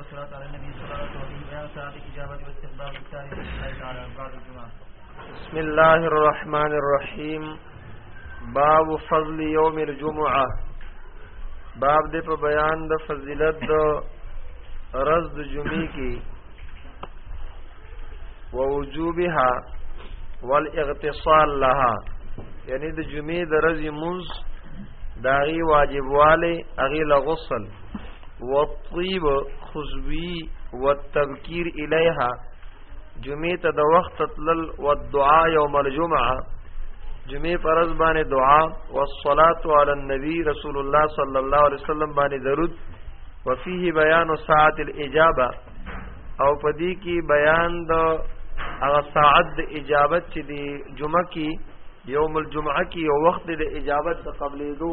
والصلاة على النبي صلى الله عليه وسلم بيان ساعة الإجابة واستقبال التالي بسم الله تعالى بعد الجمعة بسم الله الرحمن الرحيم باب فضل يوم الجمعة باب دې په بیان د فضیلت د رز د جمعې کې ووجوبها والاغتصال لها یعنی د جمعې د رز منز داغي واجبواله اغي لغسل والطيب خزوي والتبكير اليها جمعه ته د وخت تل والدعاء يوم الجمعه جمعه فرض باندې دعا والصلاه على النبي رسول الله صلى الله عليه وسلم باندې درود وفيه بيان ساعه الاجابه او پدې کې بیان د هغه ساعت د اجابت چې دی جمعه کې یوم الجمعه کې یو وخت د اجابت د قبلې دو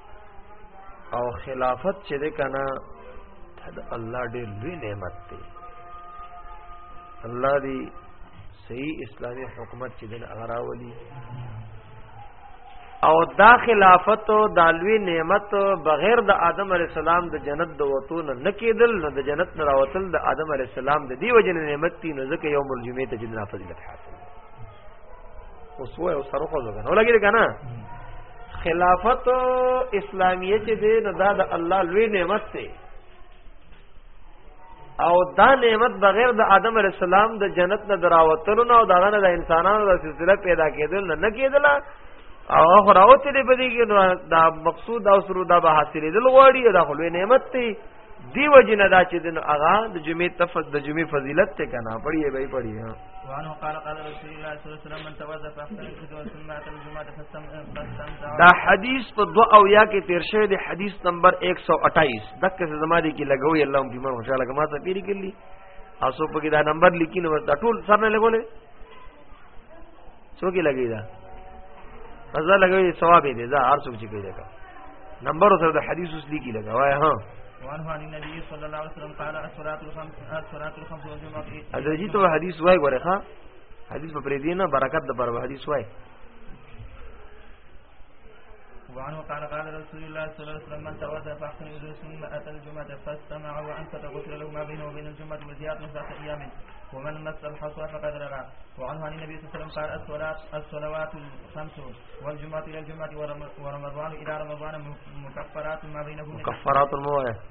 او خلافت چې ده کنه دا الله ډېر لوی نعمت دی الله دی صحیح اسلامی حکومت چې دن اغراولی او دا خلافت او دالوی نعمت بغیر د آدم علی السلام د جنت د وتو نه نکیدل نو د جنت نه راوتل د آدم علی السلام د دی وجنه نعمت تی نو ځکه یوم الجمعه ته جنت فضیلت حاصل اوس وای او سره خو ځګنه ولګی کنه خلافت اسلامیه چې دی نو دا د الله لوی نعمت دی او دا نعمت بغیر د آدم علی السلام د جنت نه دراوتلو نه او دا نه د انسانانو د سلسله پیدا کېدل نه نه کېدل او هغه راوته دی په دې کې دا مقصود او سرو دا به حاصلې دل غواړي دا خو لوی نعمت دی دی وجنه دا چې دنو اغا د جمعې تفض د جمعې فضیلت ته کنه پڑھیے بھائی پڑھیے ها وانه قال قال رسول الله صلی الله علیه وسلم من توضا فاحسن الوضوء ثم اتى الجمعه فاستمتع دا حدیث په دو او یا کې تیر شوی دی حدیث نمبر 128 دغه څه زما دی کې لګوي الله دې مر خوشاله کما ته پیری کړلی اوسو په کې دا نمبر لیکي نو دا ټول سره لګولې څوک یې لګی دا فضا لګوي ثواب دې دا هر څوک چې کوي دا نمبر سره د حدیث اوس لیکي لګا وای ها وان فانی نبی صلی الله علیه وسلم قال الصلاه الخمس الصلاه الخمس والجمعه ادرجی ته حدیث وای غره ها حدیث په پرې دی نه برکت د پر حدیث وای وعن وقال قال رسول الله صلى الله عليه وسلم من تودى فأحسن إليه ثم أتى الجمعة فاستمع وأنصت غفر له ما بينه وبين الجمعة وزيادة ذات أيام ومن مس الحصى فقد رغى وعنه عن النبي صلى الله عليه وسلم قال الصلوات الخمس والجمعة إلى الجمعة ورمضان إلى رمضان مكفرات ما بينهن مكفرات الموعد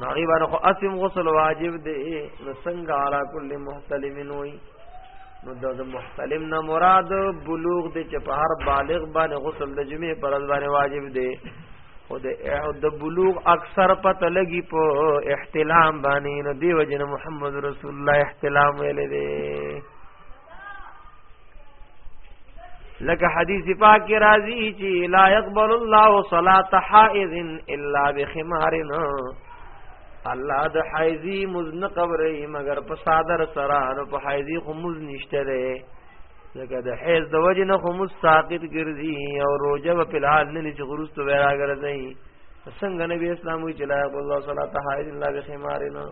نو هغه باندې خو اسیم غسل واجب دی نو څنګه علا کل محتلم وي نو د محتلم نه مراد بلوغ دی چې په هر بالغ باندې غسل د جمعې پر باندې واجب دی او د د بلوغ اکثر پته لګي په احتلام باندې نو دی وجنه محمد رسول الله احتلام ویل دی لکه حدیث پاک کی راضی چی لا يقبل الله صلاة حائض الا بخمارنا الله د حایزی مزن قبرې مگر په صادر سره نو په حایزی خو مز نشته ده لکه د حیز د وجه نه خو مز ساقط ګرځي او روزه په پلان نه چې غرست ویرا ګرځي څنګه نبی اسلام وی چې لا الله صلی الله علیه وسلم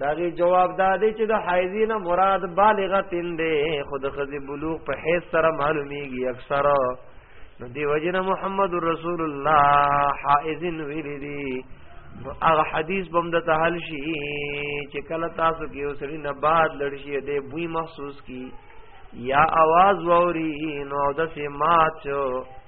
داغي جواب دا دی چې د حایزینه مراد بالغه تین دی خود خزي بلوغ په حیث سره معلومیږي اکثر نو دی وجنه محمد رسول الله حائزن ویری دی نو هغه حدیث بم د تحل شي چې کله تاسو کې اوسړي نه بعد لړ شي دې بوی محسوس کی یا आवाज ووري نو د سیمات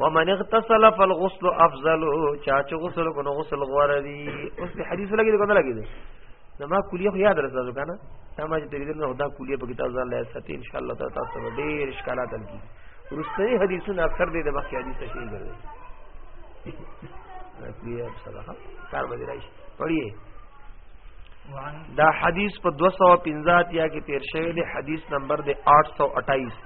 ومن اغتسل فالغسل افضل چا چې غسل کو نو غسل غوړه دي اوس په حدیث لګي کنه لګي دي نو ما کلیه خو یاد راځو کنه دا ما چې دې نه دا کلیه په کتاب ځان لای ساتي ان شاء الله تعالی تاسو ډېر اشکالات لګي ورستنی حدیثونه اکثر دې د مخکې حدیث شي ګرځي کلیه صدقه کار به راشي پڑھیے دا حدیث په 250 یا کې تیر شوی دی حدیث نمبر دی 828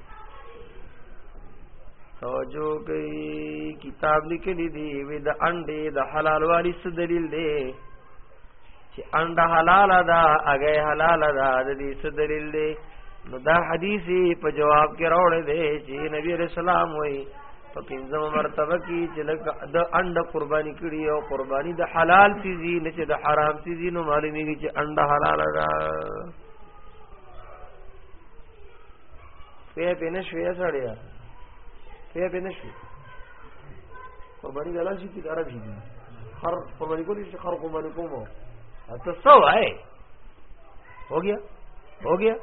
توجه کوي کتاب لیکلی دی وی د انډې د حلال والی څه دلیل دی چې انډه حلال ده اگې حلال ده د دې څه دلیل دی نو دا حدیث په جواب کې راوړی دی چې نبی رسول الله وایي په پنځمه مرتبه کې چې لکه د انډ قرباني کړي او قرباني د حلال چیزي نه چې د حرام چیزي نو معلومیږي چې انډ حلال ده پی پی نشوی سړی پی پی نشوی قربانی د الله شي چې عرب شي خر قربانی کولی شي خر قربانی کوم ته څه وای هو گیا هو گیا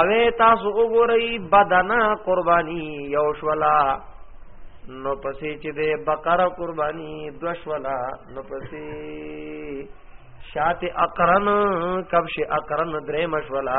اوه تاسو وګورئ بدنا قربانی یو شولا نو پسې چې د بقره قربانی دو شولا نو پسې شات اقرن کبش اقرن درې مشولا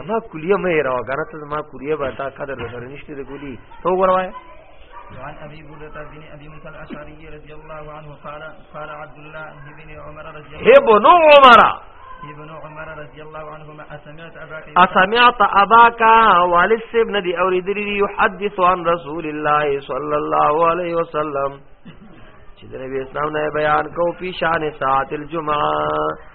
زما کلیه مې راو کنه ته زما کلیه به تا قدر در نشته د ګلی تو وروای وعن ابي بردة بن ابي موسى الاشعري رضي الله عنه قال قال عبد الله بن عمر رضي الله ابن عمر ابن عمر رضي الله عنهما اسمعت اباك اسمعت اباك والد ابن دي اوریدلی يحدث عن رسول الله صلى الله عليه وسلم چې د نبی اسلام نه بیان کو په شان ساعت الجمعه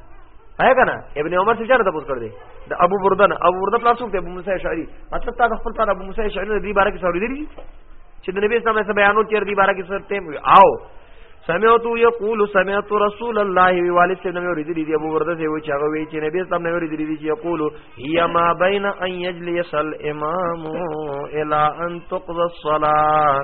آیا کنه ابن عمر څه چاره تاسو کړ دې د ابو برده نه ابو برده پلاسو ته ابو موسی شعری مطلب تا د خپل پلار ابو موسی شعری دې بارے کې سوري دي چې د نبی اسلام سره بیانو چیر دې بارے کې سره تیم وي او سمعت یقول سمعت رسول الله وی والد سے نبی اوریدی دی ابو ورده سے وی چاغه وی چې نبی اسلام نبی اوریدی دی چې یقول هی ما بین ان یجلس الامام الى ان تقضى الصلاه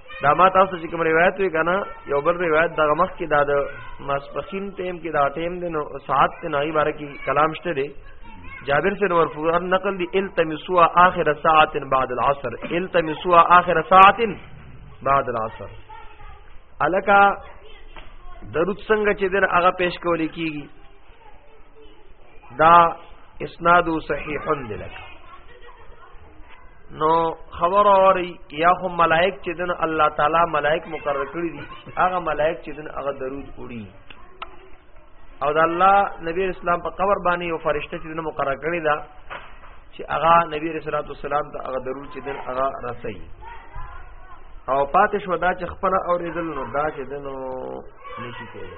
دا ما تاسو چې کوم روایت وی کنه یو بل روایت دغه مخ کې دا د ماسپخین ټیم کې دا ټیم دی نو ساعت ته نای بار کې کلام شته دی جابر سے مرفوع نقل دی التمسوا اخر ساعت بعد العصر التمسوا اخر ساعت بعد العصر الکا درود څنګه چې دن هغه پیش کول کیږي دا اسناد صحیح لک نو خبر اوري یا هم ملائک چې دن الله تعالی ملائک مقرر کړی دي هغه ملائک چې دن هغه درود وړي او د الله نبی اسلام په قبر باندې یو فرشته چې دن مقرر کړی دا چې هغه نبی رسول الله والسلام ته هغه درود چې دن هغه رسي او پاتې شو دا چې خپل اوریدل نو دا چې دنو نشي کېږي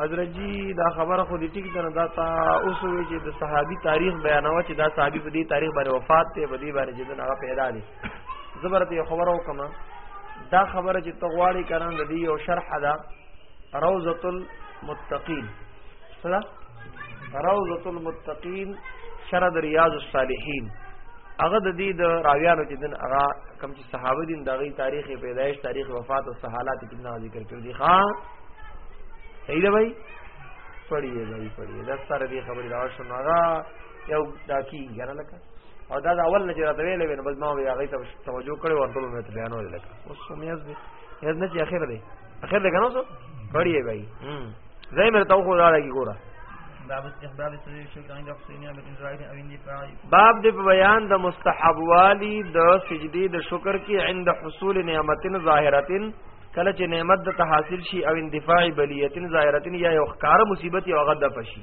حضرت جی دا خبره خو دې ټیک ده دا تا اوس وی چې د صحابي تاریخ بیانوه چې دا صحابي په دې تاریخ باندې وفات ته په دې باندې چې دا هغه پیدا دي زبرت یو خبره وکم دا خبره چې تغواړي کران د دې یو شرح ده روزۃ المتقین صدا روزۃ المتقین شرح ریاض الصالحین هغه د دې د راویانو چې دن هغه کم صحابه دین دغه تاریخ پیدایش تاریخ وفات او صحالات کې نه ذکر کړی دي ها صحیح ده بھائی پڑھیے بھائی پڑھیے دا سره دې خبرې دا شنو هغه یو دا کی غره لکه او دا د اول نه جره ویلې ونه بس ما وی هغه ته توجه کړو ورته مې بیانول لکه اوس سمې از دې نه چې اخر دی اخر ده کنه سو بڑی ہے بھائی زي مرتا خو دا لګي ګوره باب د بیان د مستحب والی د سجدی د شکر کی عند حصول نعمتن ظاهرتن کله چې نعمت د تحاصل شي او اندفاع بلیتن ظاهرتن یا یو ښکار مصیبت یو غد پشي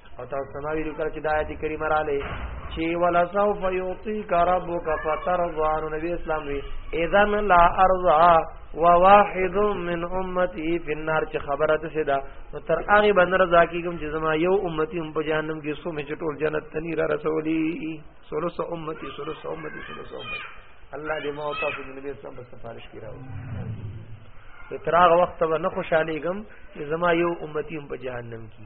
او تاسو سما ویلو کړ چې د آیت کریمه را لې چې ولا سوف یعطیک ربک فترضا نبی اسلام وی اذا لا ارضا وواحد من امتی فی النار چې خبره ده سدا نو تر هغه باندې رضا کیږم چې زما یو امتی هم په جهنم کې سو مې چټول جنت ته نه رسولي سولس امتی سولس امتی سولس امتی الله دې مو تاسو د نبی اسلام په سفارش کې راو تر هغه وخت به نه خوشاله کېږم چې زما یو امتی هم په جهنم کې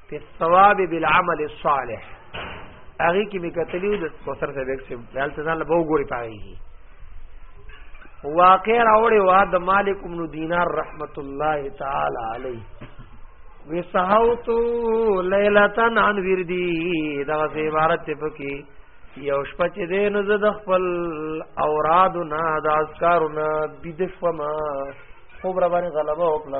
په ثواب بالعمل الصالح هغه کې میکتلیو د کوثر ته بیک سیم دال ته ځان له بو ګوري پایږي واقع راوړې وا د مالک بن دینار رحمت الله تعالی علیه وسحوت لیلتن عن وردی دا عبارت ته پکې یو شپه چې دې نو زه د خپل اورادو نه د اذکارو نه بيد شوم خوب را باندې غلبه وکړه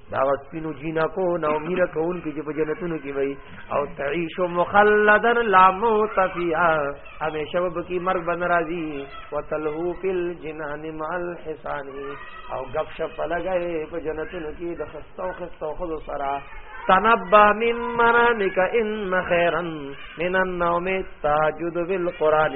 دا سپینو جینکو نو مینا کول کې چې په جنتونو کې وي او تعيش مخلدن لا موت فيها همیشه وبکی مرګ بن راضي وتلهو فل جنان مال حسان او غب شپ لګي په جنتونو کې د خستو خستو خود سرا تنبه من مرامك ان خيرا من النوم تاجد بالقران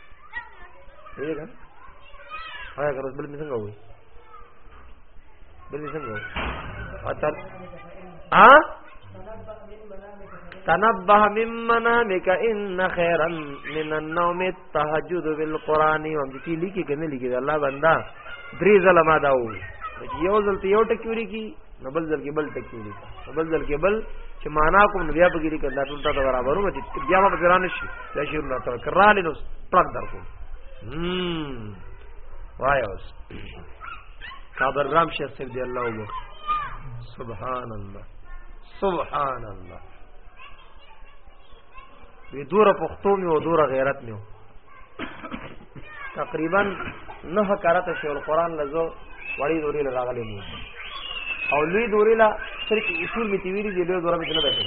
یې ده هغه غرض بل څنګه وي بل څنګه وي اتر ا تنبه من منامك ان خيرا من النوم التهجد بالقران ومتي ليکي کنه ليکي الله بندا درې ځله ما دا وویل یو ځل ته یو ټکی ولیکي نو بل ځل کې بل ټکی ولیکي نو بل ځل کې بل چې معنا کوم نو بیا پکې لیکل دا ټول ته برابرو مې بیا ما په ځان شي دا شعر نه تر کراله نو پرک درکو هم وای اوس کابر رام شیخ صاحب دی الله وو سبحان الله سبحان الله وی دور پښتو می او دور غیرت می تقریبا نه کرته شی القرآن لزو وړي دوري لراغلی مو او لوی دوري لا صرف اصول می تیویری دی لوی دورا می نه درته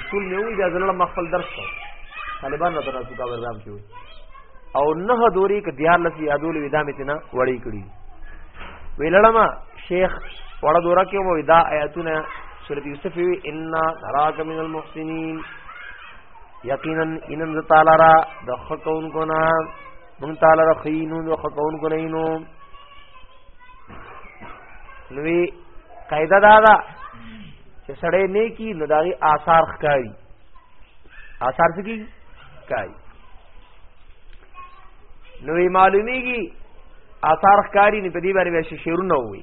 اصول می وی دا زلل مخفل درس کو طالبان نه تر څو کا ورزام کیوي او نه دوري ک دیار لسی یادول وی دا می تینا وړي کړی ویلړما شیخ وړه دورا کې مو دا آیاتونه سورۃ یوسف وی ان نراک من المحسنین یقینا ان تعالی را د خکون کو نا من تعالی را خینو د خکون کو نینو نوې قاعده دا دا چې سړی نیکی نو داغي آثار ښکاری آثار څه کی ښکاری نوې معلومیږي آثار ښکاری نه په دې باندې شیرونه وي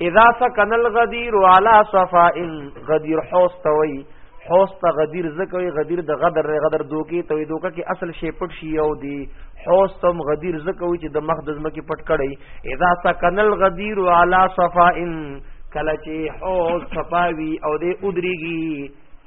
اذا سكن الغدير على صفاء غدير حوس توي حوس ته غدیر زکوي غدیر د غدر غدر دوکي ته وي دوکه کې اصل شی پټ شي او دی حوس تم غدیر زکوي چې د مخ د زمکه پټ کړي اذا سكن الغدير على صفاء کله چې حوس صفاوي او دی ادريږي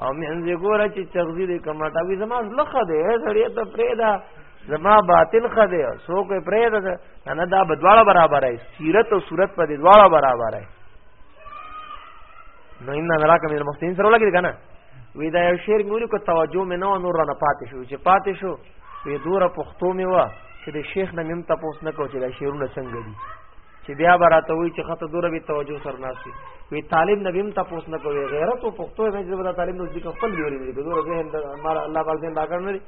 او مینځ ګور چې چغزي دې کماټا وي زما لخه دې سړی ته پرېدا زما باطن خده سو کوئی پرې ده نه دا بدواړه برابر ہے سیرت او صورت په دې دواړه برابر ہے نو ان دراک مې مختین سره لګی کنه وی دا یو شعر ګوري کو توجه مې نه نور نه پاتې شو چې پاتې شو وی دوره پښتو مې وا چې د شیخ نه مم تاسو نه کو چې دا شعرونه څنګه دي چې بیا براته وی چې خطه دوره به توجه سر ناشي وی طالب نبیم تاسو نه کوي غیرت او پښتو به چې بل طالب نو ځکه خپل دی ورې دی دوره ذهن مال الله پاک ذهن راکړ نه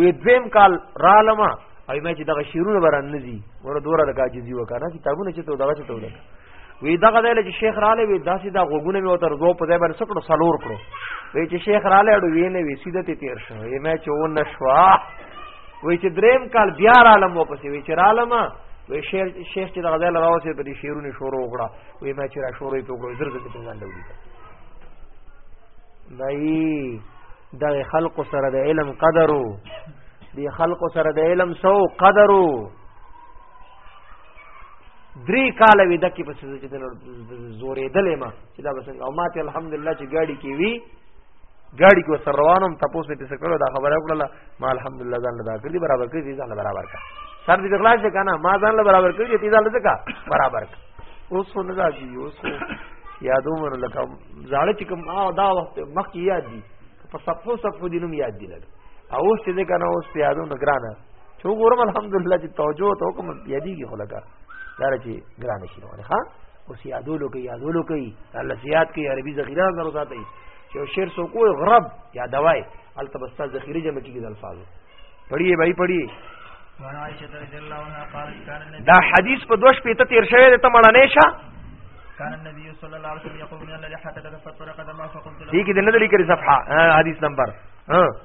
وی دویم کال رالما او مې چې دغه شیرونه بران نه دي ور دوره د کاجزي وکړه کتابونه چې ته دغه چې ته ولګ وی دغه دی چې شیخ رااله وی داسې دا غوګونه مې وتر دوه په ځای باندې سکړو سلور کړو وی چې شیخ رااله اړو وی نه وی سیده تیر شو یې مې چې و نشوا وی چې دریم کال بیا عالم و پسې وی چې عالم وی شیخ شیخ چې د غزل راوسه په دې شعرونه شروع وکړه وی ما چې را شروع په وکړو زر زر په ځان لوري دای د خلق سره د علم قدرو د خلق سره د علم سو قدرو درې کال وی دکی په څه چې زورې دلې ما چې دا بس او ماته الحمدلله چې ګاډي کې وی ګاډي کې سر روانم تاسو نه پیسې کړو دا خبره وکړه ما الحمدلله ځان لدا کړی برابر کړی ځان برابر کړ سر دې خلاص شي کنه ما ځان برابر کړی دې ځان لدا برابر کړ اوس نه راځي اوس یادو مر لکه زاړه چې کوم او دا وخت مخ کې یاد دي په صفو صفو دینم یاد دي لګ او اوس چې دې کنه اوس یادو نه ګرانه چې ګورم الحمدلله چې توجه ته کوم یادېږي خلک دا چې ګرانه شي ها اوس یادولو کې یادولو کوي الله زیات کې عربي ذخیره غرو ساتي چې شعر سو کوی غرب یا دوای البته بس تاسو ذخیره جمع کیږي د الفاظو پڑھیے بھائی پڑھیے دا حدیث په دوش پیته تیر شوی ته مړه نه شه كان النبي صلى الله عليه وسلم يقول من الذي حتى تكفت قدمه فقلت له دي كده نظر لي كده صفحه حديث نمبر ها